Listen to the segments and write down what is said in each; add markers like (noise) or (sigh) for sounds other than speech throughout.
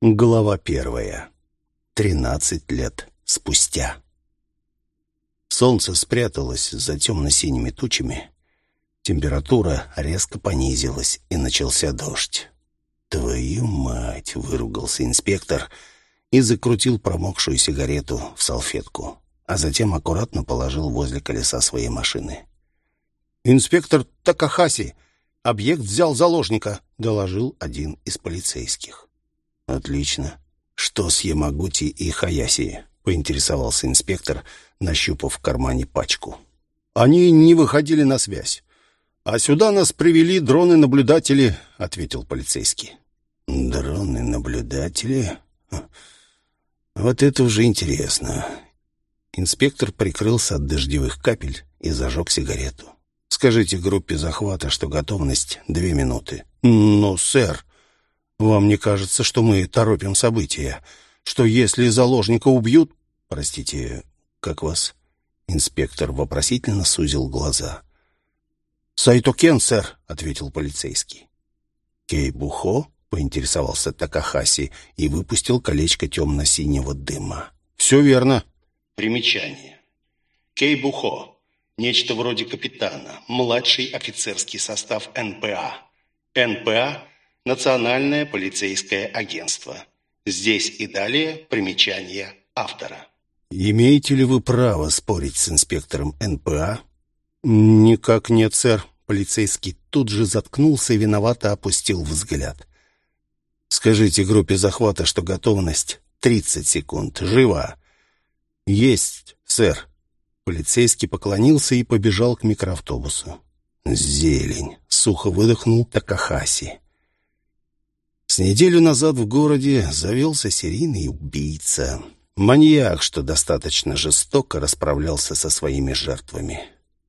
Глава первая. Тринадцать лет спустя. Солнце спряталось за темно-синими тучами. Температура резко понизилась, и начался дождь. «Твою мать!» — выругался инспектор и закрутил промокшую сигарету в салфетку, а затем аккуратно положил возле колеса своей машины. «Инспектор Такахаси! Объект взял заложника!» — доложил один из полицейских. «Отлично. Что с Ямагути и Хаяси?» — поинтересовался инспектор, нащупав в кармане пачку. «Они не выходили на связь. А сюда нас привели дроны-наблюдатели», — ответил полицейский. «Дроны-наблюдатели? Вот это уже интересно». Инспектор прикрылся от дождевых капель и зажег сигарету. «Скажите группе захвата, что готовность две минуты». «Но, сэр, вам не кажется, что мы торопим события? Что если заложника убьют... Простите, как вас? Инспектор вопросительно сузил глаза. «Сайто Кен, сэр», — ответил полицейский. «Кейбухо?» — поинтересовался Такахаси и выпустил колечко темно-синего дыма. «Все верно». Примечание. Кейбухо. Нечто вроде капитана. Младший офицерский состав НПА. НПА Национальное полицейское агентство. Здесь и далее примечание автора. «Имеете ли вы право спорить с инспектором НПА?» «Никак нет, сэр». Полицейский тут же заткнулся и виновато опустил взгляд. «Скажите группе захвата, что готовность 30 секунд. Живо!» «Есть, сэр». Полицейский поклонился и побежал к микроавтобусу. «Зелень!» — сухо выдохнул Такахаси. С неделю назад в городе завелся серийный убийца. Маньяк, что достаточно жестоко расправлялся со своими жертвами.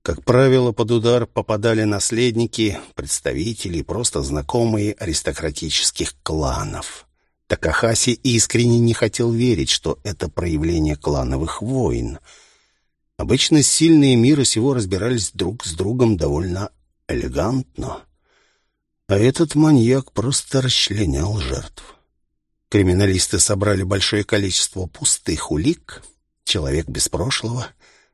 Как правило, под удар попадали наследники, представители, просто знакомые аристократических кланов. Такахаси искренне не хотел верить, что это проявление клановых войн. Обычно сильные мира сего разбирались друг с другом довольно элегантно. А этот маньяк просто расчленял жертв. Криминалисты собрали большое количество пустых улик. Человек без прошлого,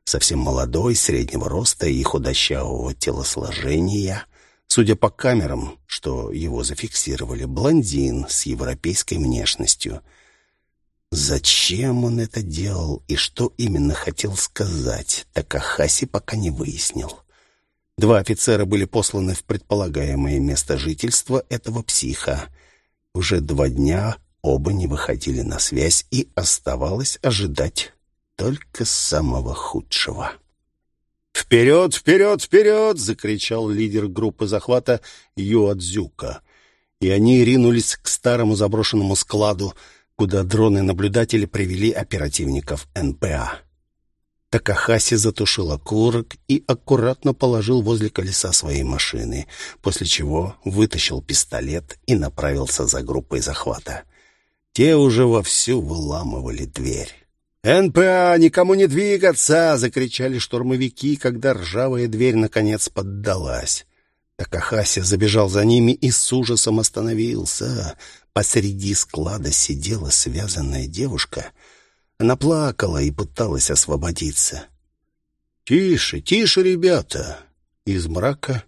совсем молодой, среднего роста и худощавого телосложения. Судя по камерам, что его зафиксировали, блондин с европейской внешностью. Зачем он это делал и что именно хотел сказать, Такахаси пока не выяснил. Два офицера были посланы в предполагаемое место жительства этого психа. Уже два дня оба не выходили на связь, и оставалось ожидать только самого худшего. «Вперед, вперед, вперед!» — закричал лидер группы захвата Юадзюка. И они ринулись к старому заброшенному складу, куда дроны-наблюдатели привели оперативников НПА. Такахаси затушил окурок и аккуратно положил возле колеса своей машины, после чего вытащил пистолет и направился за группой захвата. Те уже вовсю выламывали дверь. «НПА, никому не двигаться!» — закричали штурмовики, когда ржавая дверь наконец поддалась. Такахаси забежал за ними и с ужасом остановился. Посреди склада сидела связанная девушка — она плакала и пыталась освободиться. «Тише, тише, ребята!» Из мрака,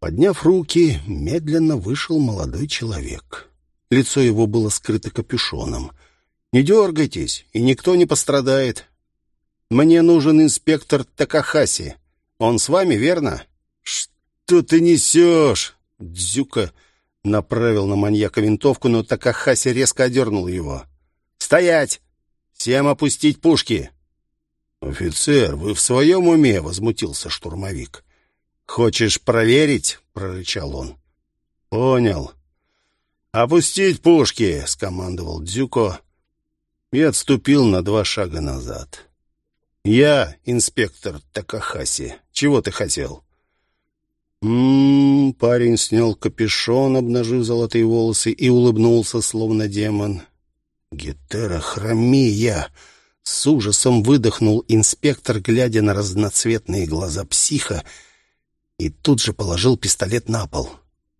подняв руки, медленно вышел молодой человек. Лицо его было скрыто капюшоном. «Не дергайтесь, и никто не пострадает. Мне нужен инспектор Такахаси. Он с вами, верно?» «Что ты несешь?» Дзюка направил на маньяка винтовку, но Такахаси резко одернул его. «Стоять! Всем опустить пушки!» «Офицер, вы в своем уме?» — возмутился штурмовик. «Хочешь проверить?» — прорычал он. «Понял. Опустить пушки!» — скомандовал Дзюко и отступил на два шага назад. «Я инспектор Такахаси. Чего ты хотел?» «М-м-м...» Парень снял капюшон, обнажив золотые волосы, и улыбнулся, словно демон. «Гетерохромия!» С ужасом выдохнул инспектор, глядя на разноцветные глаза психа, и тут же положил пистолет на пол.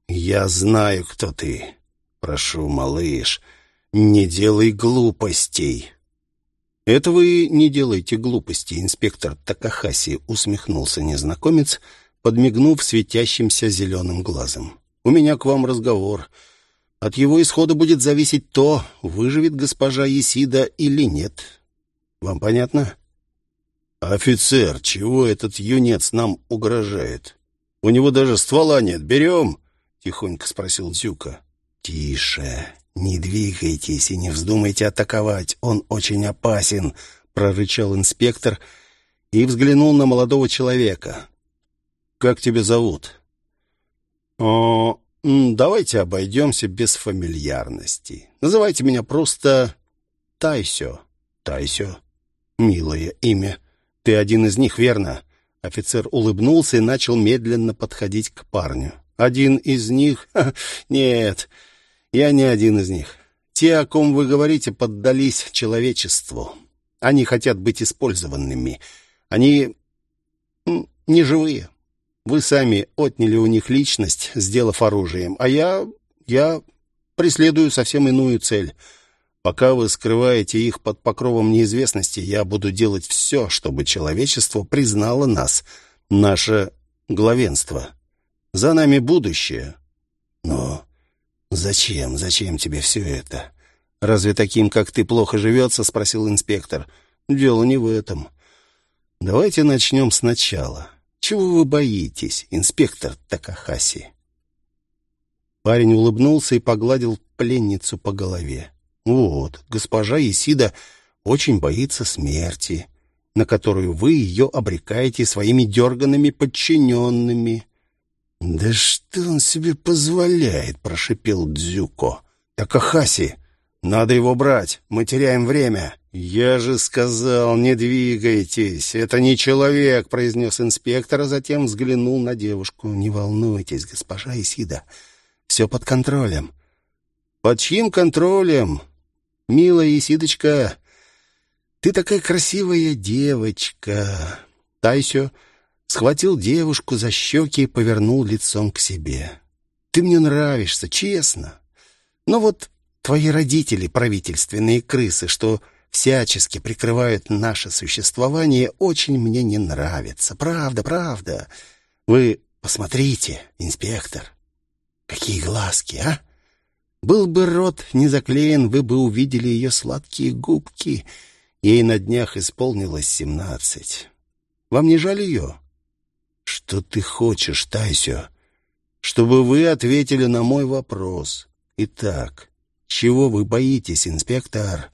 «Я знаю, кто ты. Прошу, малыш, «Не делай глупостей!» «Это вы не делаете глупости, инспектор Такахаси», — усмехнулся незнакомец, подмигнув светящимся зеленым глазом. «У меня к вам разговор. От его исхода будет зависеть то, выживет госпожа Есида или нет. Вам понятно?» «Офицер, чего этот юнец нам угрожает? У него даже ствола нет. Берем?» — тихонько спросил Дзюка. «Тише, не двигайтесь и не вздумайте атаковать. Он очень опасен», — прорычал инспектор и взглянул на молодого человека. «Как тебя зовут?» «О, давайте обойдемся без фамильярности. Называйте меня просто Тайсё». «Тайсё? Милое имя». «Ты один из них, верно?» Офицер улыбнулся и начал медленно подходить к парню. «Один из них? (laughs) Нет, я не один из них. Те, о ком вы говорите, поддались человечеству. Они хотят быть использованными. Они не живые. Вы сами отняли у них личность, сделав оружием, а я... я преследую совсем иную цель». Пока вы скрываете их под покровом неизвестности, я буду делать все, чтобы человечество признало нас, наше главенство. За нами будущее. Но зачем, зачем тебе все это? Разве таким, как ты, плохо живется? Спросил инспектор. Дело не в этом. Давайте начнем сначала. Чего вы боитесь, инспектор Такахаси? Парень улыбнулся и погладил пленницу по голове. Вот, госпожа Исида очень боится смерти, на которую вы ее обрекаете своими дерганными подчиненными. «Да что он себе позволяет?» — прошипел Дзюко. «Такахаси, надо его брать, мы теряем время». «Я же сказал, не двигайтесь, это не человек», — произнес инспектор, а затем взглянул на девушку. «Не волнуйтесь, госпожа Исида, все под контролем». «Под чьим контролем?» Милая Исидочка, ты такая красивая девочка. Тайсё схватил девушку за щеки и повернул лицом к себе. Ты мне нравишься, честно. Но вот твои родители, правительственные крысы, что всячески прикрывают наше существование, очень мне не нравятся. Правда, правда. Вы посмотрите, инспектор, какие глазки, а? Был бы рот не заклеен, вы бы увидели ее сладкие губки. Ей на днях исполнилось семнадцать. Вам не жаль ее? Что ты хочешь, Тайсё? Чтобы вы ответили на мой вопрос. Итак, чего вы боитесь, инспектор?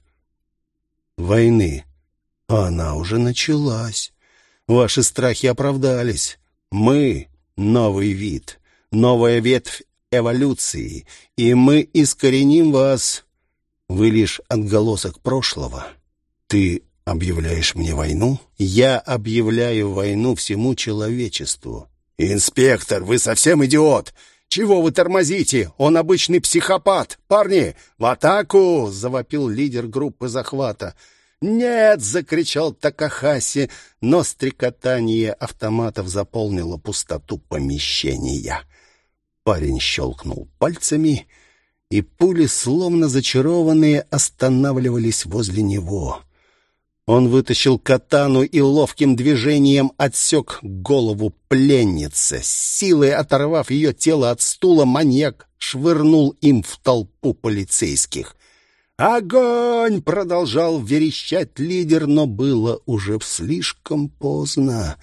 Войны. Она уже началась. Ваши страхи оправдались. Мы — новый вид, новая ветвь эволюции, и мы искореним вас. Вы лишь отголосок прошлого. Ты объявляешь мне войну? Я объявляю войну всему человечеству. Инспектор, вы совсем идиот! Чего вы тормозите? Он обычный психопат. Парни, в атаку! Завопил лидер группы захвата. «Нет!» — закричал Такахаси, но стрекотание автоматов заполнило пустоту помещения. Парень щелкнул пальцами, и пули, словно зачарованные, останавливались возле него. Он вытащил катану и ловким движением отсек голову пленницы. Силой оторвав ее тело от стула, маньяк швырнул им в толпу полицейских. «Огонь!» — продолжал верещать лидер, но было уже слишком поздно.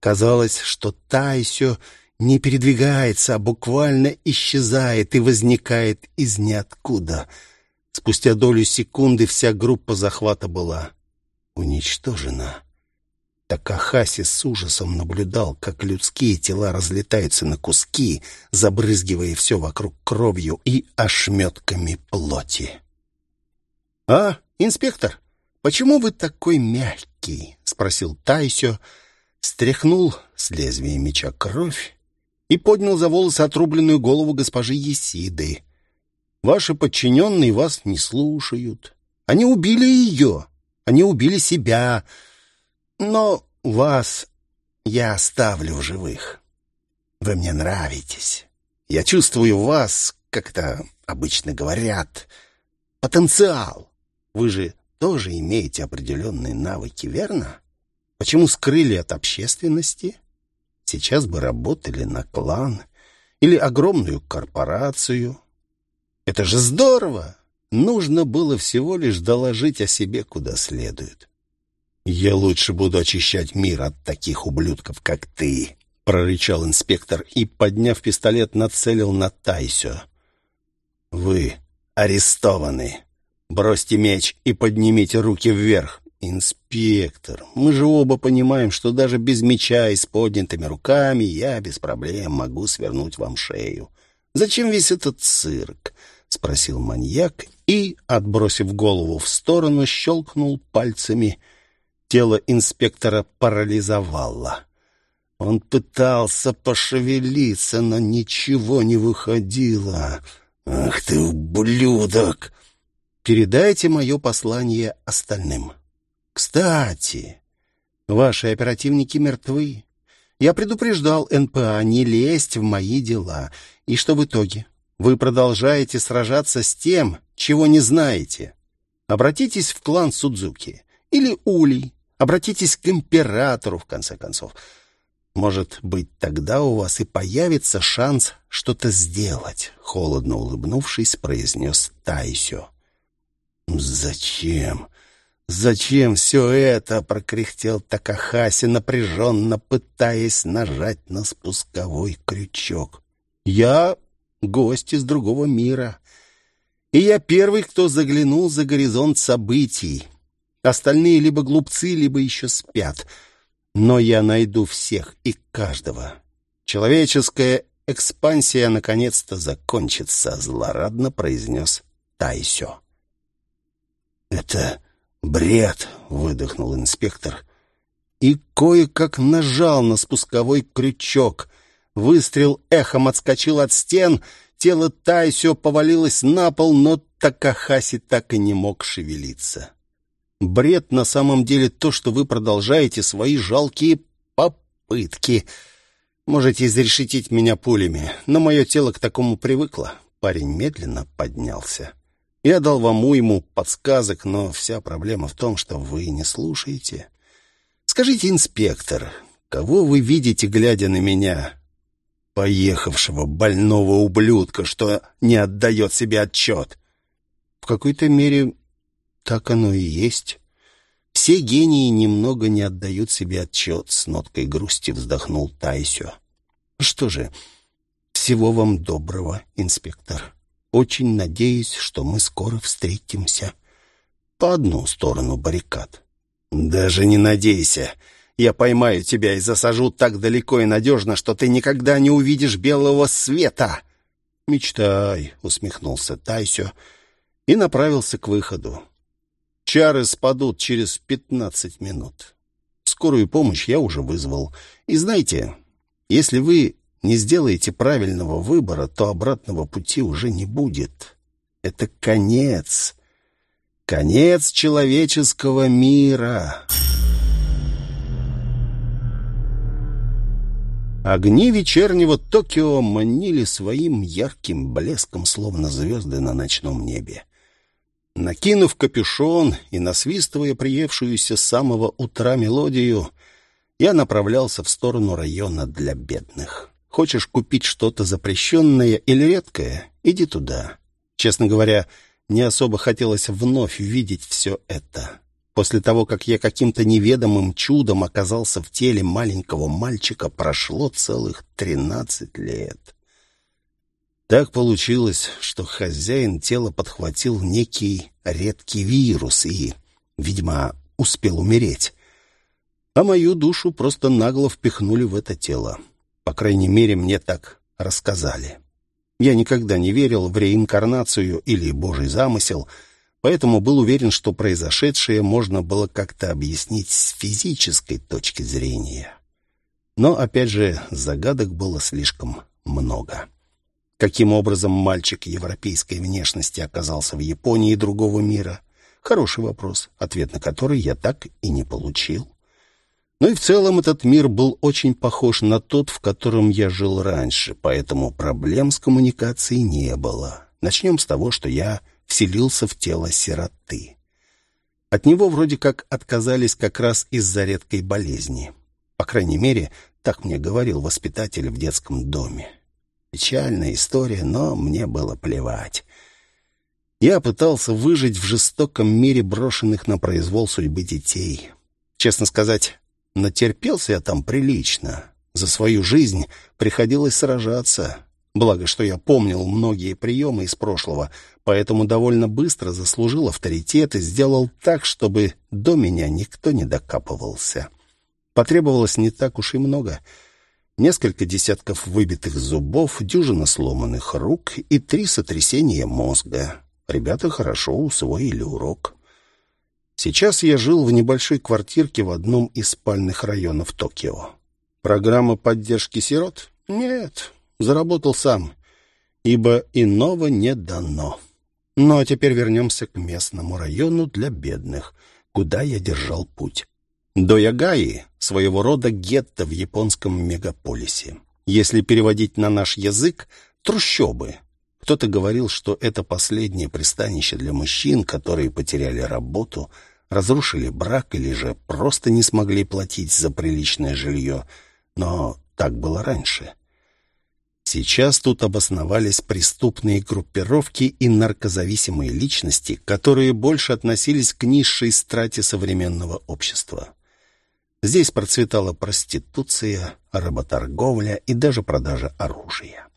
Казалось, что Тайсё не передвигается, а буквально исчезает и возникает из ниоткуда. Спустя долю секунды вся группа захвата была уничтожена. Такахаси с ужасом наблюдал, как людские тела разлетаются на куски, забрызгивая все вокруг кровью и ошметками плоти. «А, инспектор, почему вы такой мягкий?» — спросил Тайсё, стряхнул с лезвия меча кровь и поднял за волосы отрубленную голову госпожи Есиды. «Ваши подчиненные вас не слушают. Они убили ее, они убили себя. Но вас я оставлю в живых. Вы мне нравитесь. Я чувствую вас, как это обычно говорят, потенциал. Вы же тоже имеете определенные навыки, верно? Почему скрыли от общественности? Сейчас бы работали на клан или огромную корпорацию. Это же здорово! Нужно было всего лишь доложить о себе куда следует. «Я лучше буду очищать мир от таких ублюдков, как ты», — прорычал инспектор и, подняв пистолет, нацелил на Тайсё. «Вы арестованы. Бросьте меч и поднимите руки вверх. «Инспектор, мы же оба понимаем, что даже без меча и с поднятыми руками я без проблем могу свернуть вам шею. Зачем весь этот цирк?» — спросил маньяк и, отбросив голову в сторону, щелкнул пальцами. Тело инспектора парализовало. Он пытался пошевелиться, но ничего не выходило. «Ах ты, ублюдок!» «Передайте мое послание остальным». Кстати, ваши оперативники мертвы. Я предупреждал НПА не лезть в мои дела. И что в итоге? Вы продолжаете сражаться с тем, чего не знаете. Обратитесь в клан Судзуки или Улей. Обратитесь к императору, в конце концов. Может быть, тогда у вас и появится шанс что-то сделать, холодно улыбнувшись, произнес Тайсё. Зачем? «Зачем все это?» — прокряхтел Такахаси, напряженно пытаясь нажать на спусковой крючок. «Я гость из другого мира, и я первый, кто заглянул за горизонт событий. Остальные либо глупцы, либо еще спят. Но я найду всех и каждого. Человеческая экспансия наконец-то закончится», — злорадно произнес Тайсё. «Это...» «Бред!» — выдохнул инспектор. И кое-как нажал на спусковой крючок. Выстрел эхом отскочил от стен, тело Тайсё повалилось на пол, но Такахаси так и не мог шевелиться. Бред на самом деле то, что вы продолжаете свои жалкие попытки. Можете изрешетить меня пулями, но мое тело к такому привыкло. Парень медленно поднялся. Я дал вам уйму подсказок, но вся проблема в том, что вы не слушаете. Скажите, инспектор, кого вы видите, глядя на меня? Поехавшего больного ублюдка, что не отдает себе отчет. В какой-то мере так оно и есть. Все гении немного не отдают себе отчет, с ноткой грусти вздохнул Тайсё. Что же, всего вам доброго, инспектор. Очень надеюсь, что мы скоро встретимся. По одну сторону баррикад. Даже не надейся. Я поймаю тебя и засажу так далеко и надежно, что ты никогда не увидишь белого света. Мечтай, усмехнулся Тайсё и направился к выходу. Чары спадут через пятнадцать минут. Скорую помощь я уже вызвал. И знаете, если вы не сделаете правильного выбора, то обратного пути уже не будет. Это конец. Конец человеческого мира. Огни вечернего Токио манили своим ярким блеском, словно звезды на ночном небе. Накинув капюшон и насвистывая приевшуюся с самого утра мелодию, я направлялся в сторону района для бедных. Хочешь купить что-то запрещенное или редкое? Иди туда. Честно говоря, не особо хотелось вновь видеть все это. После того, как я каким-то неведомым чудом оказался в теле маленького мальчика, прошло целых тринадцать лет. Так получилось, что хозяин тела подхватил некий редкий вирус и, видимо, успел умереть. А мою душу просто нагло впихнули в это тело. По крайней мере, мне так рассказали. Я никогда не верил в реинкарнацию или божий замысел, поэтому был уверен, что произошедшее можно было как-то объяснить с физической точки зрения. Но, опять же, загадок было слишком много. Каким образом мальчик европейской внешности оказался в Японии другого мира? Хороший вопрос, ответ на который я так и не получил. Ну и в целом этот мир был очень похож на тот, в котором я жил раньше, поэтому проблем с коммуникацией не было. Начнем с того, что я вселился в тело сироты. От него вроде как отказались как раз из-за редкой болезни. По крайней мере, так мне говорил воспитатель в детском доме. Печальная история, но мне было плевать. Я пытался выжить в жестоком мире брошенных на произвол судьбы детей. Честно сказать, натерпелся я там прилично. За свою жизнь приходилось сражаться. Благо, что я помнил многие приемы из прошлого, поэтому довольно быстро заслужил авторитет и сделал так, чтобы до меня никто не докапывался. Потребовалось не так уж и много. Несколько десятков выбитых зубов, дюжина сломанных рук и три сотрясения мозга. Ребята хорошо усвоили урок. Сейчас я жил в небольшой квартирке в одном из спальных районов Токио. Программа поддержки сирот? Нет, заработал сам, ибо иного не дано. Ну а теперь вернемся к местному району для бедных, куда я держал путь. До Ягаи — своего рода гетто в японском мегаполисе. Если переводить на наш язык — трущобы — кто-то говорил, что это последнее пристанище для мужчин, которые потеряли работу, разрушили брак или же просто не смогли платить за приличное жилье. Но так было раньше. Сейчас тут обосновались преступные группировки и наркозависимые личности, которые больше относились к низшей страте современного общества. Здесь процветала проституция, работорговля и даже продажа оружия.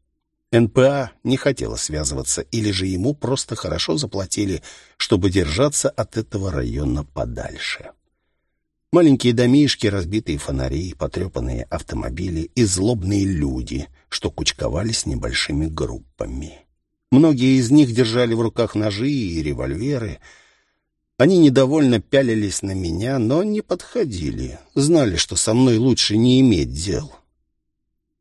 НПА не хотела связываться, или же ему просто хорошо заплатили, чтобы держаться от этого района подальше. Маленькие домишки, разбитые фонари, потрепанные автомобили и злобные люди, что кучковались небольшими группами. Многие из них держали в руках ножи и револьверы. Они недовольно пялились на меня, но не подходили. Знали, что со мной лучше не иметь дел.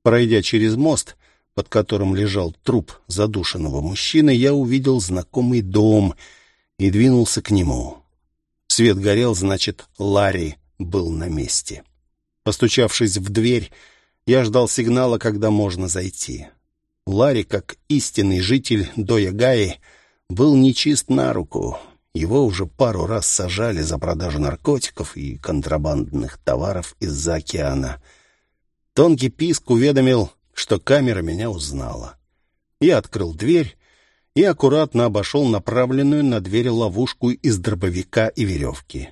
Пройдя через мост, под которым лежал труп задушенного мужчины, я увидел знакомый дом и двинулся к нему. Свет горел, значит, Ларри был на месте. Постучавшись в дверь, я ждал сигнала, когда можно зайти. Ларри, как истинный житель Доягаи, был нечист на руку. Его уже пару раз сажали за продажу наркотиков и контрабандных товаров из-за океана. Тонкий писк уведомил что камера меня узнала. Я открыл дверь и аккуратно обошел направленную на дверь ловушку из дробовика и веревки.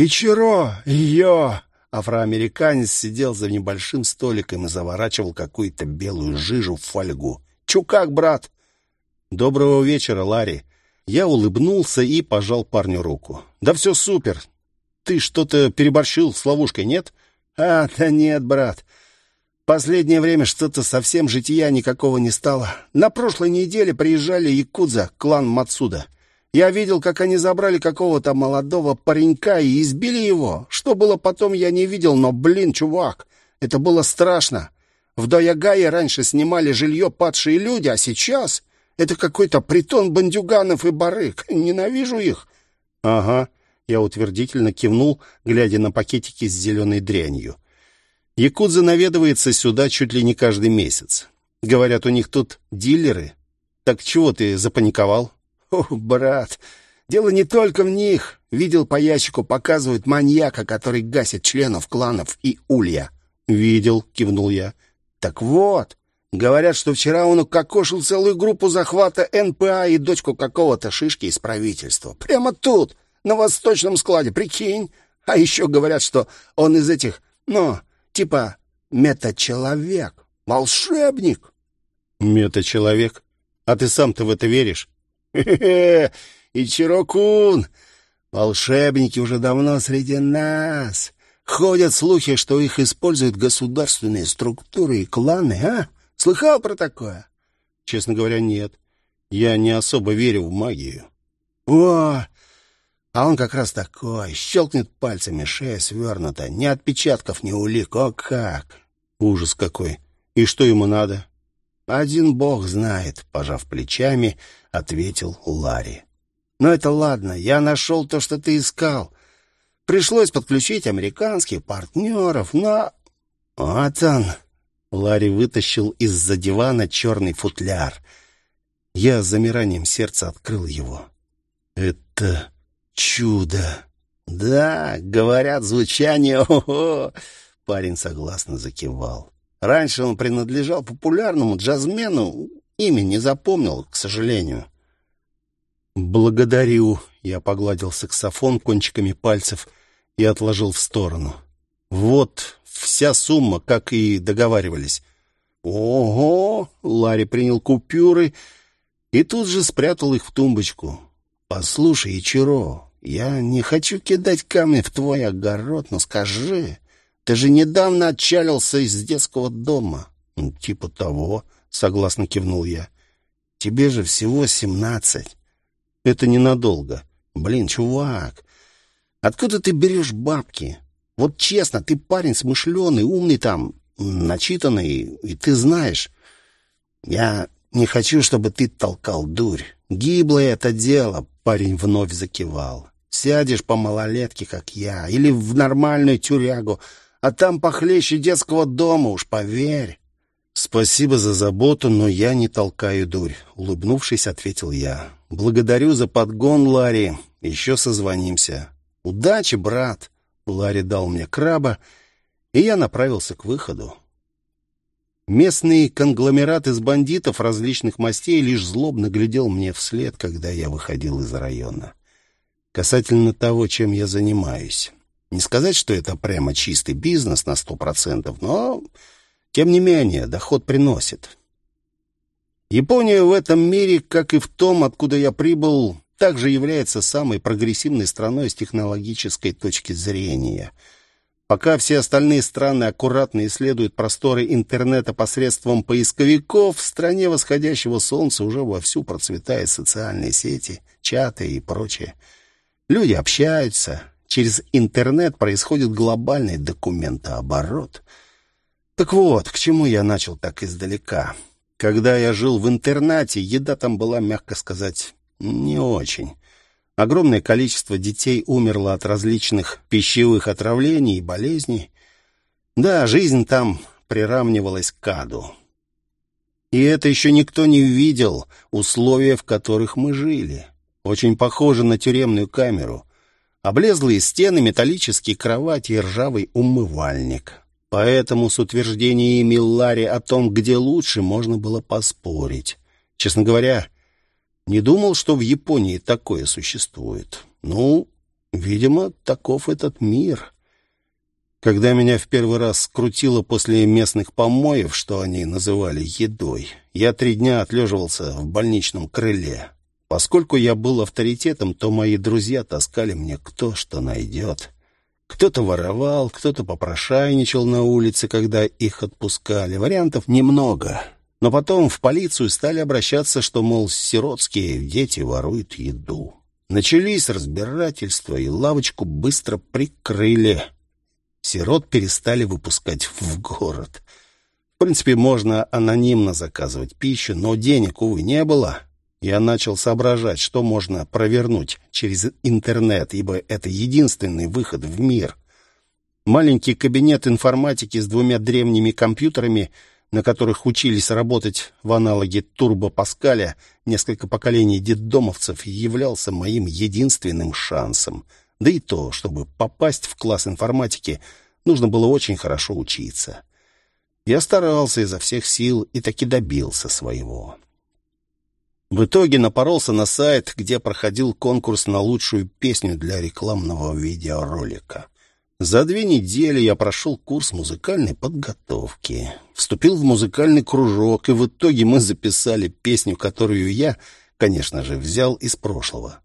«Ичиро! Йо!» Афроамериканец сидел за небольшим столиком и заворачивал какую-то белую жижу в фольгу. «Чу как, брат?» «Доброго вечера, Ларри!» Я улыбнулся и пожал парню руку. «Да все супер! Ты что-то переборщил с ловушкой, нет?» «А, да нет, брат. Последнее время что-то совсем жития никакого не стало. На прошлой неделе приезжали якудза, клан Мацуда. Я видел, как они забрали какого-то молодого паренька и избили его. Что было потом, я не видел, но, блин, чувак, это было страшно. В Доягае раньше снимали жилье падшие люди, а сейчас это какой-то притон бандюганов и барыг. Ненавижу их. Ага, я утвердительно кивнул, глядя на пакетики с зеленой дрянью. Якудза наведывается сюда чуть ли не каждый месяц. Говорят, у них тут дилеры. Так чего ты запаниковал? О, брат, дело не только в них. Видел по ящику, показывают маньяка, который гасит членов кланов и улья. Видел, кивнул я. Так вот, говорят, что вчера он укокошил целую группу захвата НПА и дочку какого-то шишки из правительства. Прямо тут, на восточном складе, прикинь. А еще говорят, что он из этих, ну, Типа мета-человек, волшебник. Мета-человек? А ты сам-то в это веришь? (laughs) Хе-хе, волшебники уже давно среди нас. Ходят слухи, что их используют государственные структуры и кланы, а? Слыхал про такое? Честно говоря, нет. Я не особо верю в магию. О, а он как раз такой, щелкнет пальцами, шея свернута, ни отпечатков, ни улик, о как! Ужас какой! И что ему надо? Один бог знает, пожав плечами, ответил Ларри. Но это ладно, я нашел то, что ты искал. Пришлось подключить американских партнеров, но... Вот он! Ларри вытащил из-за дивана черный футляр. Я с замиранием сердца открыл его. «Это чудо!» «Да, говорят, звучание, ого!» Парень согласно закивал. Раньше он принадлежал популярному джазмену, имя не запомнил, к сожалению. «Благодарю», — я погладил саксофон кончиками пальцев и отложил в сторону. «Вот вся сумма, как и договаривались». «Ого!» — Ларри принял купюры и тут же спрятал их в тумбочку. «Послушай, Ичиро, я не хочу кидать камни в твой огород, но скажи, ты же недавно отчалился из детского дома». «Ну, «Типа того», — согласно кивнул я. «Тебе же всего семнадцать. Это ненадолго. Блин, чувак, откуда ты берешь бабки? Вот честно, ты парень смышленый, умный там, начитанный, и ты знаешь. Я не хочу, чтобы ты толкал дурь. Гиблое это дело, парень вновь закивал. Сядешь по малолетке, как я, или в нормальную тюрягу, а там похлеще детского дома, уж поверь. «Спасибо за заботу, но я не толкаю дурь», — улыбнувшись, ответил я. «Благодарю за подгон, Ларри. Еще созвонимся». «Удачи, брат!» — Ларри дал мне краба, и я направился к выходу. Местный конгломерат из бандитов различных мастей лишь злобно глядел мне вслед, когда я выходил из района. Касательно того, чем я занимаюсь. Не сказать, что это прямо чистый бизнес на сто процентов, но, тем не менее, доход приносит. Япония в этом мире, как и в том, откуда я прибыл, также является самой прогрессивной страной с технологической точки зрения — Пока все остальные страны аккуратно исследуют просторы интернета посредством поисковиков, в стране восходящего солнца уже вовсю процветают социальные сети, чаты и прочее. Люди общаются. Через интернет происходит глобальный документооборот. Так вот, к чему я начал так издалека. Когда я жил в интернате, еда там была, мягко сказать, не очень. Огромное количество детей умерло от различных пищевых отравлений и болезней. Да, жизнь там приравнивалась к аду. И это еще никто не видел условия, в которых мы жили. Очень похоже на тюремную камеру. Облезлые стены, металлические кровати и ржавый умывальник. Поэтому с утверждениями Ларри о том, где лучше, можно было поспорить. Честно говоря, не думал, что в Японии такое существует. Ну, видимо, таков этот мир. Когда меня в первый раз скрутило после местных помоев, что они называли едой, я три дня отлеживался в больничном крыле. Поскольку я был авторитетом, то мои друзья таскали мне кто что найдет. Кто-то воровал, кто-то попрошайничал на улице, когда их отпускали. Вариантов немного. Но потом в полицию стали обращаться, что, мол, сиротские дети воруют еду. Начались разбирательства, и лавочку быстро прикрыли. Сирот перестали выпускать в город. В принципе, можно анонимно заказывать пищу, но денег, увы, не было. Я начал соображать, что можно провернуть через интернет, ибо это единственный выход в мир. Маленький кабинет информатики с двумя древними компьютерами — на которых учились работать в аналоге Турбо Паскаля несколько поколений детдомовцев, являлся моим единственным шансом. Да и то, чтобы попасть в класс информатики, нужно было очень хорошо учиться. Я старался изо всех сил и таки добился своего. В итоге напоролся на сайт, где проходил конкурс на лучшую песню для рекламного видеоролика. За две недели я прошел курс музыкальной подготовки, вступил в музыкальный кружок, и в итоге мы записали песню, которую я, конечно же, взял из прошлого.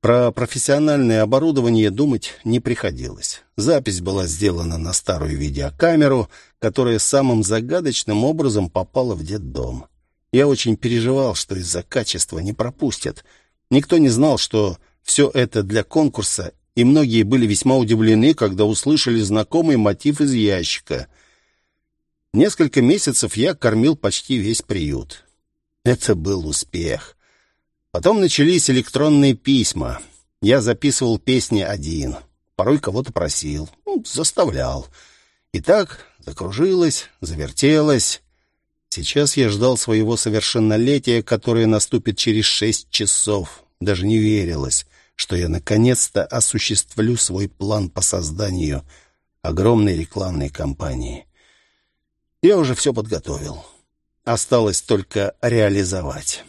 Про профессиональное оборудование думать не приходилось. Запись была сделана на старую видеокамеру, которая самым загадочным образом попала в детдом. Я очень переживал, что из-за качества не пропустят. Никто не знал, что все это для конкурса и многие были весьма удивлены, когда услышали знакомый мотив из ящика. Несколько месяцев я кормил почти весь приют. Это был успех. Потом начались электронные письма. Я записывал песни один. Порой кого-то просил, ну, заставлял. И так закружилось, завертелось. Сейчас я ждал своего совершеннолетия, которое наступит через шесть часов. Даже не верилось, что я наконец-то осуществлю свой план по созданию огромной рекламной кампании. Я уже все подготовил. Осталось только реализовать.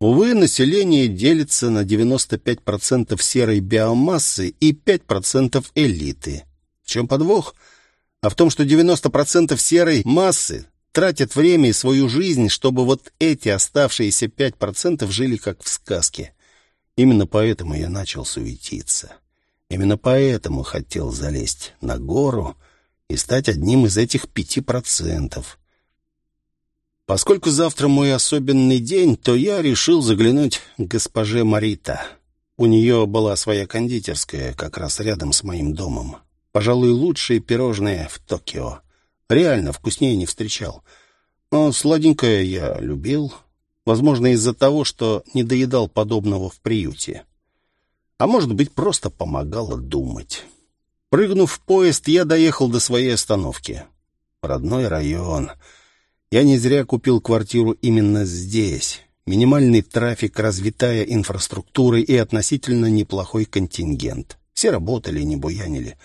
Увы, население делится на 95% серой биомассы и 5% элиты. В чем подвох? А в том, что 90% серой массы тратят время и свою жизнь, чтобы вот эти оставшиеся 5% жили как в сказке. Именно поэтому я начал суетиться. Именно поэтому хотел залезть на гору и стать одним из этих пяти процентов. Поскольку завтра мой особенный день, то я решил заглянуть к госпоже Марита. У нее была своя кондитерская, как раз рядом с моим домом. Пожалуй, лучшие пирожные в Токио. Реально, вкуснее не встречал. Но сладенькое я любил. Возможно, из-за того, что не доедал подобного в приюте. А может быть, просто помогало думать. Прыгнув в поезд, я доехал до своей остановки. Родной район — я не зря купил квартиру именно здесь. Минимальный трафик, развитая инфраструктура и относительно неплохой контингент. Все работали, не буянили.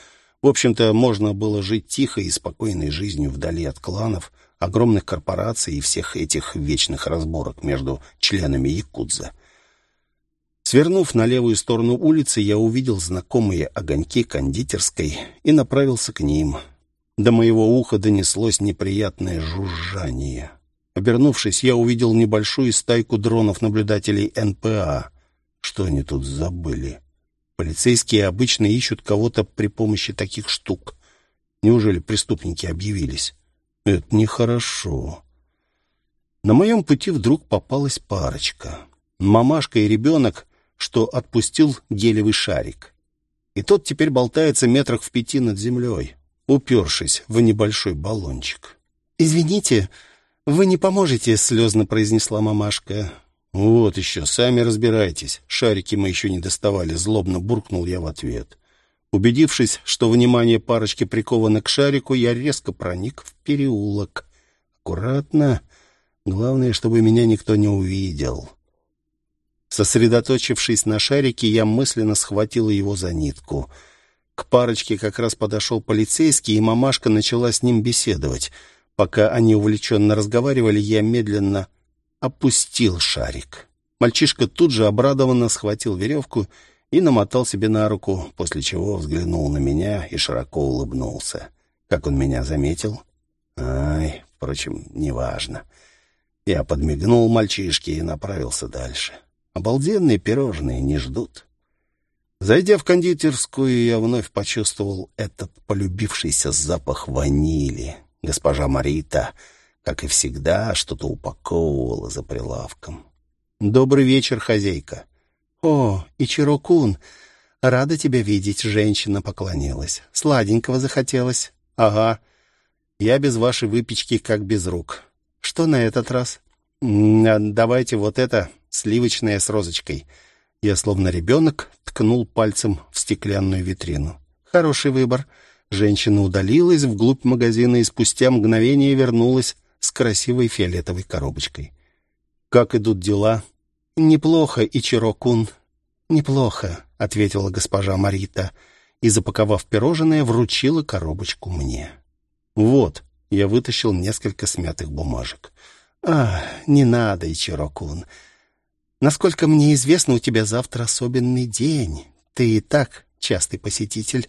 В общем-то, можно было жить тихой и спокойной жизнью вдали от кланов, огромных корпораций и всех этих вечных разборок между членами Якудза. Свернув на левую сторону улицы, я увидел знакомые огоньки кондитерской и направился к ним — до моего уха донеслось неприятное жужжание. Обернувшись, я увидел небольшую стайку дронов-наблюдателей НПА. Что они тут забыли? Полицейские обычно ищут кого-то при помощи таких штук. Неужели преступники объявились? Это нехорошо. На моем пути вдруг попалась парочка. Мамашка и ребенок, что отпустил гелевый шарик. И тот теперь болтается метрах в пяти над землей упершись в небольшой баллончик. «Извините, вы не поможете», — слезно произнесла мамашка. «Вот еще, сами разбирайтесь. Шарики мы еще не доставали», — злобно буркнул я в ответ. Убедившись, что внимание парочки приковано к шарику, я резко проник в переулок. Аккуратно. Главное, чтобы меня никто не увидел. Сосредоточившись на шарике, я мысленно схватил его за нитку — к парочке как раз подошел полицейский, и мамашка начала с ним беседовать. Пока они увлеченно разговаривали, я медленно опустил шарик. Мальчишка тут же обрадованно схватил веревку и намотал себе на руку, после чего взглянул на меня и широко улыбнулся. Как он меня заметил? Ай, впрочем, неважно. Я подмигнул мальчишке и направился дальше. Обалденные пирожные не ждут. Зайдя в кондитерскую, я вновь почувствовал этот полюбившийся запах ванили. Госпожа Марита, как и всегда, что-то упаковывала за прилавком. «Добрый вечер, хозяйка». «О, Ичиро-кун, рада тебя видеть», — женщина поклонилась. «Сладенького захотелось». «Ага, я без вашей выпечки как без рук». «Что на этот раз?» «Давайте вот это, сливочное с розочкой». Я, словно ребенок, ткнул пальцем в стеклянную витрину. «Хороший выбор». Женщина удалилась вглубь магазина и спустя мгновение вернулась с красивой фиолетовой коробочкой. «Как идут дела?» «Неплохо, Ичиро-кун». «Неплохо», — ответила госпожа Марита и, запаковав пирожное, вручила коробочку мне. «Вот», — я вытащил несколько смятых бумажек. «А, не надо, Ичиро-кун. Насколько мне известно, у тебя завтра особенный день. Ты и так частый посетитель.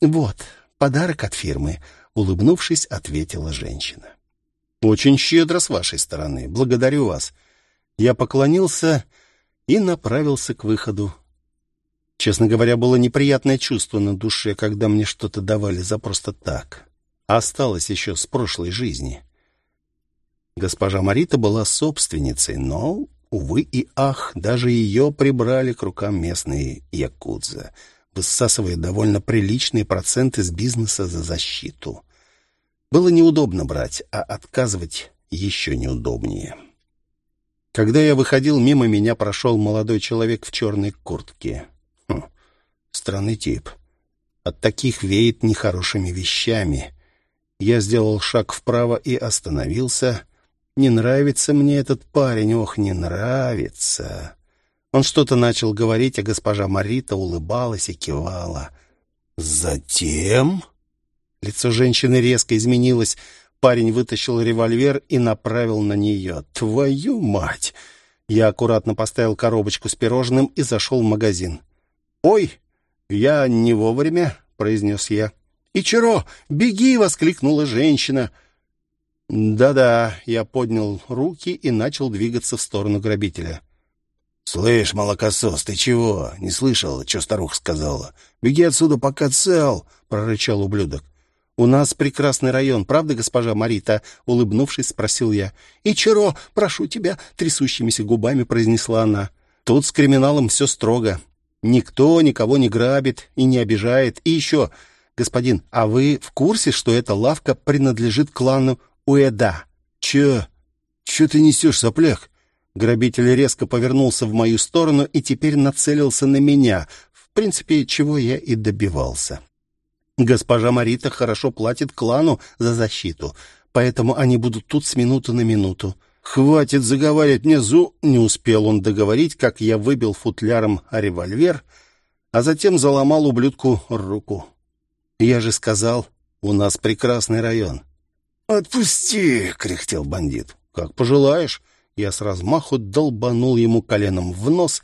Вот, подарок от фирмы, улыбнувшись, ответила женщина. Очень щедро с вашей стороны. Благодарю вас. Я поклонился и направился к выходу. Честно говоря, было неприятное чувство на душе, когда мне что-то давали за просто так. Осталось еще с прошлой жизни. Госпожа Марита была собственницей, но Увы и ах, даже ее прибрали к рукам местные якудза, высасывая довольно приличные проценты с бизнеса за защиту. Было неудобно брать, а отказывать еще неудобнее. Когда я выходил, мимо меня прошел молодой человек в черной куртке. Хм, странный тип. От таких веет нехорошими вещами. Я сделал шаг вправо и остановился. Не нравится мне этот парень, ох, не нравится. Он что-то начал говорить, а госпожа Марита улыбалась и кивала. Затем... Лицо женщины резко изменилось. Парень вытащил револьвер и направил на нее. «Твою мать!» Я аккуратно поставил коробочку с пирожным и зашел в магазин. «Ой, я не вовремя», — произнес я. «Ичиро, беги!» — воскликнула женщина. «Да-да», — я поднял руки и начал двигаться в сторону грабителя. «Слышь, молокосос, ты чего? Не слышал, что старуха сказала? Беги отсюда, пока цел!» — прорычал ублюдок. «У нас прекрасный район, правда, госпожа Марита?» — улыбнувшись, спросил я. «Ичиро, прошу тебя!» — трясущимися губами произнесла она. «Тут с криминалом все строго. Никто никого не грабит и не обижает. И еще, господин, а вы в курсе, что эта лавка принадлежит клану Уэда?» «Че? Че ты несешь, сопляк?» Грабитель резко повернулся в мою сторону и теперь нацелился на меня, в принципе, чего я и добивался. Госпожа Марита хорошо платит клану за защиту, поэтому они будут тут с минуты на минуту. Хватит заговаривать мне зу... Не успел он договорить, как я выбил футляром револьвер, а затем заломал ублюдку руку. Я же сказал, у нас прекрасный район. «Отпусти!» — кряхтел бандит. «Как пожелаешь». Я с размаху долбанул ему коленом в нос,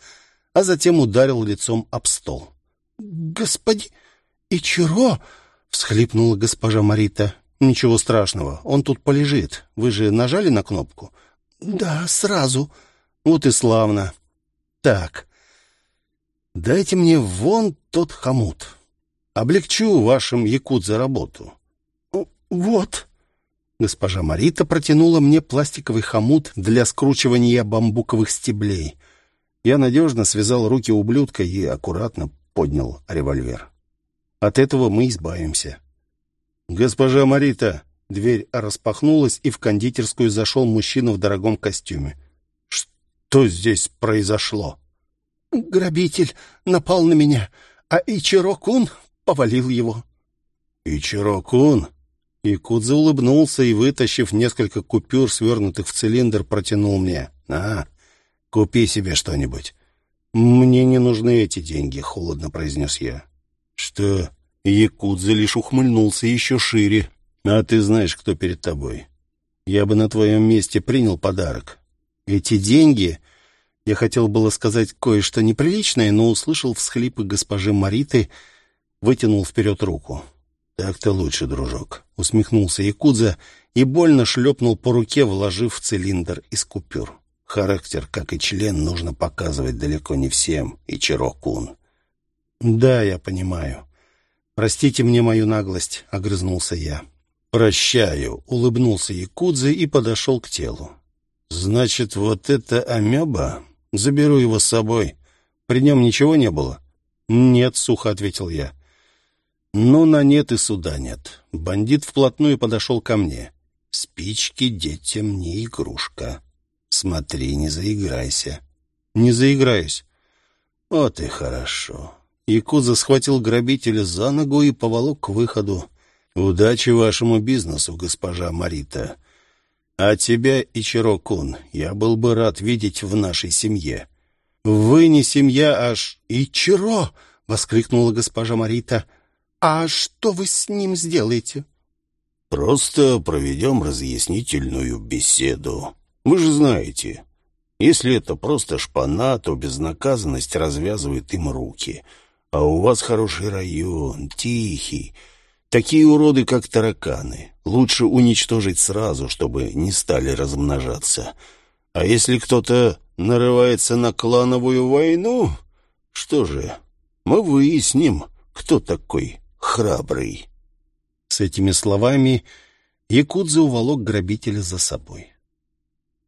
а затем ударил лицом об стол. «Господи!» «Ичиро!» — всхлипнула госпожа Марита. «Ничего страшного, он тут полежит. Вы же нажали на кнопку?» «Да, сразу». «Вот и славно. Так, дайте мне вон тот хомут. Облегчу вашим якудзе работу». «Вот». Госпожа Марита протянула мне пластиковый хомут для скручивания бамбуковых стеблей. Я надежно связал руки ублюдка и аккуратно поднял револьвер. От этого мы избавимся. «Госпожа Марита!» Дверь распахнулась, и в кондитерскую зашел мужчина в дорогом костюме. «Что здесь произошло?» «Грабитель напал на меня, а Ичиро-кун повалил его». «Ичиро-кун?» Якудза улыбнулся и, вытащив несколько купюр, свернутых в цилиндр, протянул мне. «На, купи себе что-нибудь». «Мне не нужны эти деньги», — холодно произнес я. «Что?» Якудза лишь ухмыльнулся еще шире. «А ты знаешь, кто перед тобой. Я бы на твоем месте принял подарок. Эти деньги...» Я хотел было сказать кое-что неприличное, но услышал всхлипы госпожи Мариты, вытянул вперед руку. «Так-то лучше, дружок», — усмехнулся Якудза и больно шлепнул по руке, вложив в цилиндр из купюр. «Характер, как и член, нужно показывать далеко не всем, и Чирокун. «Да, я понимаю. Простите мне мою наглость», — огрызнулся я. «Прощаю», — улыбнулся Якудзе и подошел к телу. «Значит, вот это амеба? Заберу его с собой. При нем ничего не было?» «Нет», — сухо ответил я. «Ну, на нет и суда нет». Бандит вплотную подошел ко мне. «Спички детям не игрушка. Смотри, не заиграйся». «Не заиграюсь». «Вот и хорошо. Якудза схватил грабителя за ногу и поволок к выходу. «Удачи вашему бизнесу, госпожа Марита. А тебя, Ичиро-кун, я был бы рад видеть в нашей семье». «Вы не семья, аж Ичиро!» — воскликнула госпожа Марита. «А что вы с ним сделаете?» «Просто проведем разъяснительную беседу. Вы же знаете, если это просто шпана, то безнаказанность развязывает им руки». А у вас хороший район, тихий. Такие уроды, как тараканы. Лучше уничтожить сразу, чтобы не стали размножаться. А если кто-то нарывается на клановую войну, что же, мы выясним, кто такой храбрый. С этими словами Якудза уволок грабителя за собой.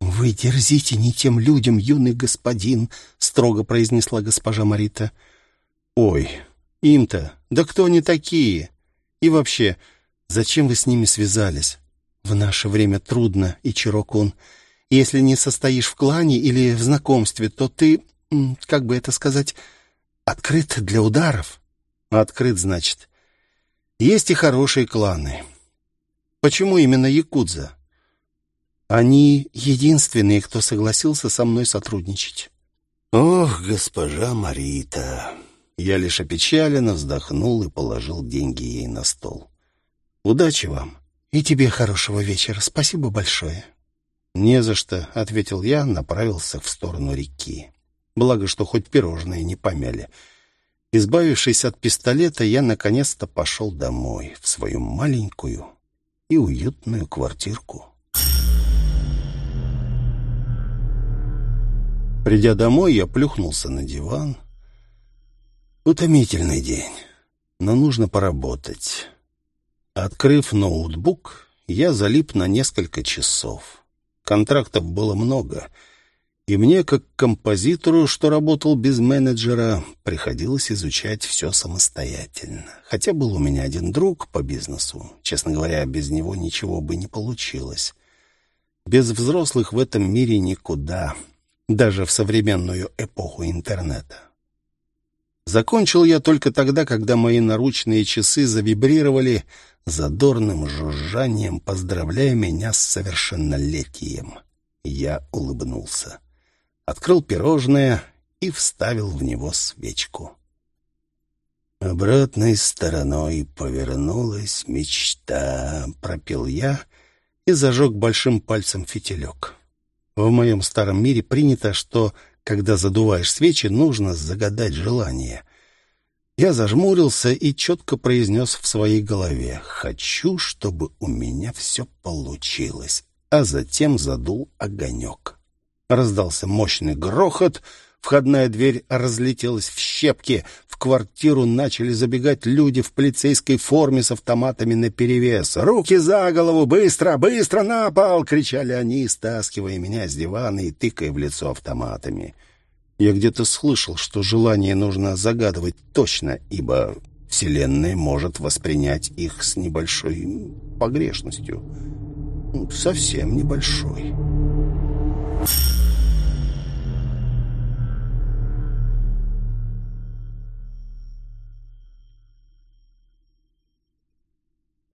«Вы дерзите не тем людям, юный господин», — строго произнесла госпожа Марита. — Ой, им-то, да кто они такие? И вообще, зачем вы с ними связались? В наше время трудно, и Чирокун. Если не состоишь в клане или в знакомстве, то ты, как бы это сказать, открыт для ударов. Открыт, значит. Есть и хорошие кланы. Почему именно якудза? Они единственные, кто согласился со мной сотрудничать. Ох, госпожа Марита. Я лишь опечаленно вздохнул и положил деньги ей на стол. Удачи вам. И тебе хорошего вечера. Спасибо большое. Не за что, ответил я, направился в сторону реки. Благо, что хоть пирожные не помяли. Избавившись от пистолета, я наконец-то пошел домой, в свою маленькую и уютную квартирку. Придя домой, я плюхнулся на диван. Утомительный день, но нужно поработать. Открыв ноутбук, я залип на несколько часов. Контрактов было много — и мне, как композитору, что работал без менеджера, приходилось изучать все самостоятельно. Хотя был у меня один друг по бизнесу. Честно говоря, без него ничего бы не получилось. Без взрослых в этом мире никуда, даже в современную эпоху интернета. Закончил я только тогда, когда мои наручные часы завибрировали задорным жужжанием, поздравляя меня с совершеннолетием. Я улыбнулся открыл пирожное и вставил в него свечку. «Обратной стороной повернулась мечта», — пропел я и зажег большим пальцем фитилек. В моем старом мире принято, что, когда задуваешь свечи, нужно загадать желание. Я зажмурился и четко произнес в своей голове «Хочу, чтобы у меня все получилось», а затем задул огонек. Раздался мощный грохот, входная дверь разлетелась в щепки, в квартиру начали забегать люди в полицейской форме с автоматами наперевес. «Руки за голову! Быстро! Быстро на пол!» — кричали они, стаскивая меня с дивана и тыкая в лицо автоматами. Я где-то слышал, что желание нужно загадывать точно, ибо Вселенная может воспринять их с небольшой погрешностью. Совсем небольшой. you